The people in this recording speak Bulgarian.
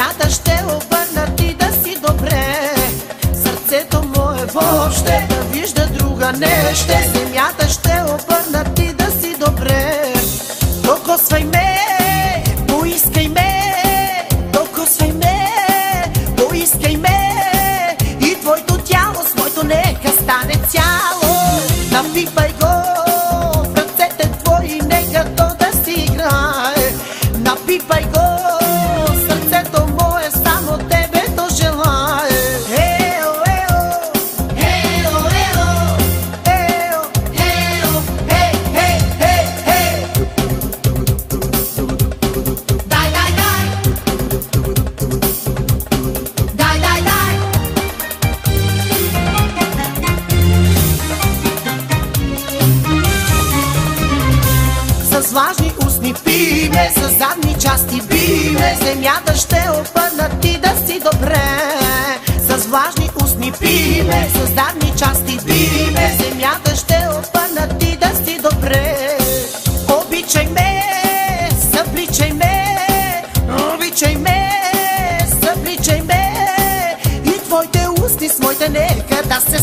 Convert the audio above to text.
Земята ще обърна ти да си добре. Сърцето му е въобще да вижда друга не ще Земята ще обърна ти да си добре. Докосвай ме, поискай ме. Докосвай ме, поискай ме. И твоето тяло с моето нека стане цяло. Напипай го в ръцете твои, нека то да си играе. Напипай го, с влажни устни пиме, с задни части биме. Земята ще обърна ти да си добре. С влажни устни пиме, с задни части биме. Земята ще обърна ти да си добре. Обичай ме, събличай ме, обичай ме, събличай ме. И твоите устни с моите нека да се